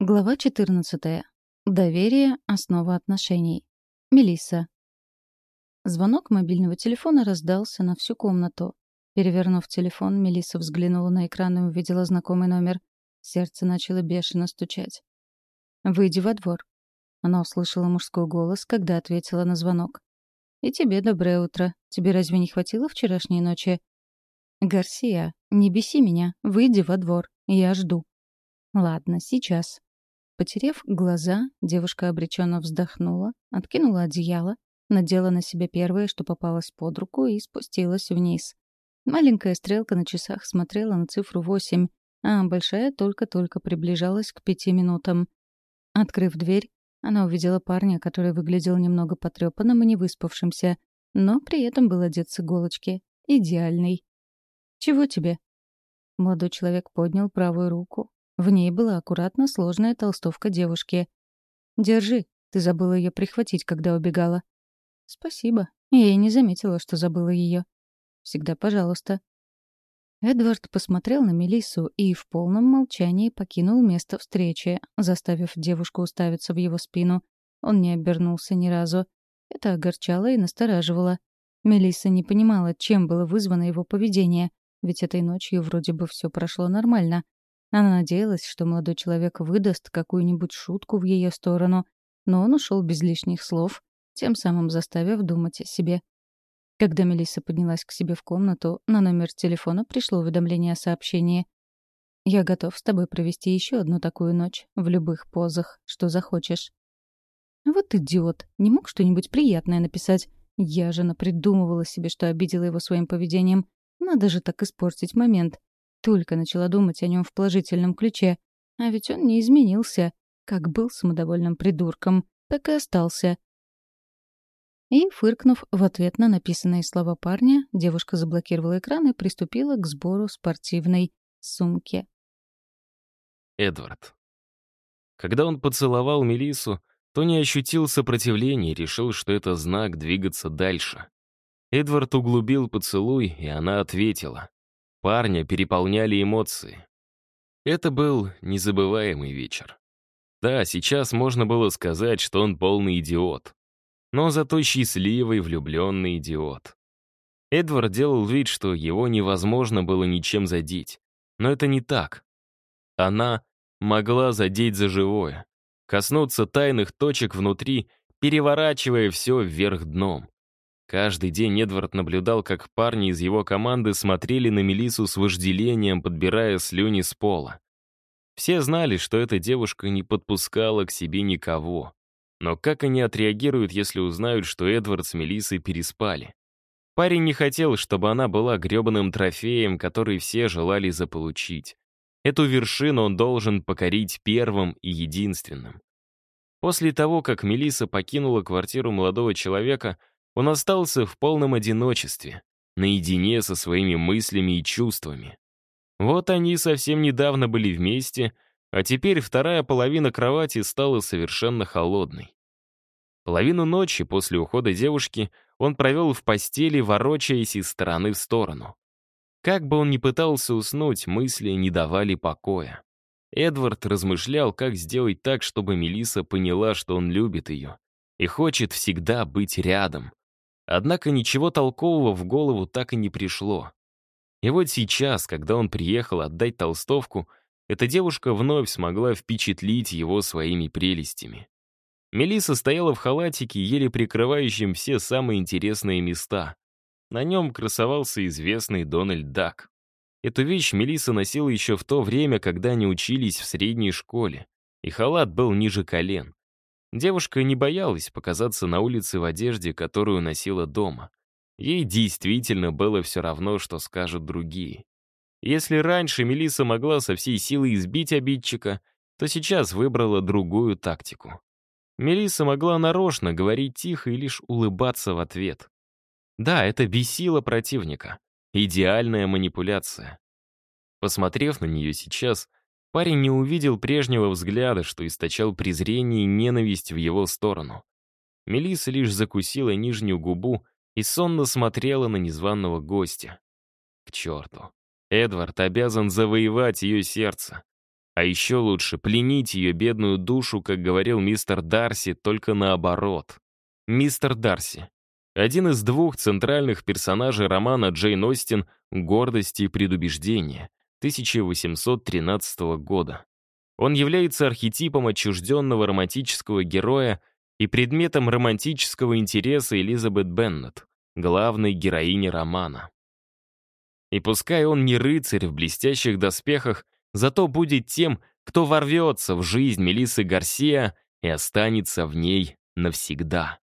Глава 14. Доверие — основа отношений. Мелисса. Звонок мобильного телефона раздался на всю комнату. Перевернув телефон, Мелисса взглянула на экран и увидела знакомый номер. Сердце начало бешено стучать. «Выйди во двор». Она услышала мужской голос, когда ответила на звонок. «И тебе доброе утро. Тебе разве не хватило вчерашней ночи?» «Гарсия, не беси меня. Выйди во двор. Я жду». «Ладно, сейчас». Потерев глаза, девушка обреченно вздохнула, откинула одеяло, надела на себя первое, что попалось под руку, и спустилась вниз. Маленькая стрелка на часах смотрела на цифру восемь, а большая только-только приближалась к пяти минутам. Открыв дверь, она увидела парня, который выглядел немного потрепанным и невыспавшимся, но при этом был одет с иголочки. Идеальный. «Чего тебе?» Молодой человек поднял правую руку, в ней была аккуратно сложная толстовка девушки. «Держи, ты забыла ее прихватить, когда убегала». «Спасибо. Я и не заметила, что забыла ее. Всегда пожалуйста». Эдвард посмотрел на Мелиссу и в полном молчании покинул место встречи, заставив девушку уставиться в его спину. Он не обернулся ни разу. Это огорчало и настораживало. Мелисса не понимала, чем было вызвано его поведение, ведь этой ночью вроде бы все прошло нормально. Она надеялась, что молодой человек выдаст какую-нибудь шутку в ее сторону, но он ушел без лишних слов, тем самым заставив думать о себе. Когда Мелисса поднялась к себе в комнату, на номер телефона пришло уведомление о сообщении. «Я готов с тобой провести еще одну такую ночь, в любых позах, что захочешь». Вот идиот, не мог что-нибудь приятное написать. Я же напридумывала себе, что обидела его своим поведением. Надо же так испортить момент. Только начала думать о нем в положительном ключе. А ведь он не изменился. Как был самодовольным придурком, так и остался. И, фыркнув в ответ на написанные слова парня, девушка заблокировала экран и приступила к сбору спортивной сумки. Эдвард. Когда он поцеловал Мелису, то не ощутил сопротивления и решил, что это знак двигаться дальше. Эдвард углубил поцелуй, и она ответила. Парня переполняли эмоции. Это был незабываемый вечер. Да, сейчас можно было сказать, что он полный идиот. Но зато счастливый, влюбленный идиот. Эдвард делал вид, что его невозможно было ничем задеть. Но это не так. Она могла задеть за живое, коснуться тайных точек внутри, переворачивая все вверх дном. Каждый день Эдвард наблюдал, как парни из его команды смотрели на Мелису с вожделением, подбирая слюни с пола. Все знали, что эта девушка не подпускала к себе никого. Но как они отреагируют, если узнают, что Эдвард с Мелиссой переспали? Парень не хотел, чтобы она была грёбаным трофеем, который все желали заполучить. Эту вершину он должен покорить первым и единственным. После того, как Мелиса покинула квартиру молодого человека, он остался в полном одиночестве, наедине со своими мыслями и чувствами. Вот они совсем недавно были вместе, а теперь вторая половина кровати стала совершенно холодной. Половину ночи после ухода девушки он провел в постели, ворочаясь из стороны в сторону. Как бы он ни пытался уснуть, мысли не давали покоя. Эдвард размышлял, как сделать так, чтобы Мелиса поняла, что он любит ее и хочет всегда быть рядом, Однако ничего толкового в голову так и не пришло. И вот сейчас, когда он приехал отдать толстовку, эта девушка вновь смогла впечатлить его своими прелестями. Мелиса стояла в халатике, еле прикрывающем все самые интересные места. На нем красовался известный Дональд Дак. Эту вещь Мелиса носила еще в то время, когда они учились в средней школе, и халат был ниже колен. Девушка не боялась показаться на улице в одежде, которую носила дома. Ей действительно было все равно, что скажут другие. Если раньше Мелиса могла со всей силы избить обидчика, то сейчас выбрала другую тактику. Мелиса могла нарочно говорить тихо и лишь улыбаться в ответ. Да, это бесило противника. Идеальная манипуляция. Посмотрев на нее сейчас, Парень не увидел прежнего взгляда, что источал презрение и ненависть в его сторону. Мелисса лишь закусила нижнюю губу и сонно смотрела на незваного гостя. К черту. Эдвард обязан завоевать ее сердце. А еще лучше пленить ее бедную душу, как говорил мистер Дарси, только наоборот. Мистер Дарси. Один из двух центральных персонажей романа Джейн Остин «Гордость и предубеждение» 1813 года. Он является архетипом отчужденного романтического героя и предметом романтического интереса Элизабет Беннет, главной героини романа. И пускай он не рыцарь в блестящих доспехах, зато будет тем, кто ворвется в жизнь Мелисы Гарсия и останется в ней навсегда.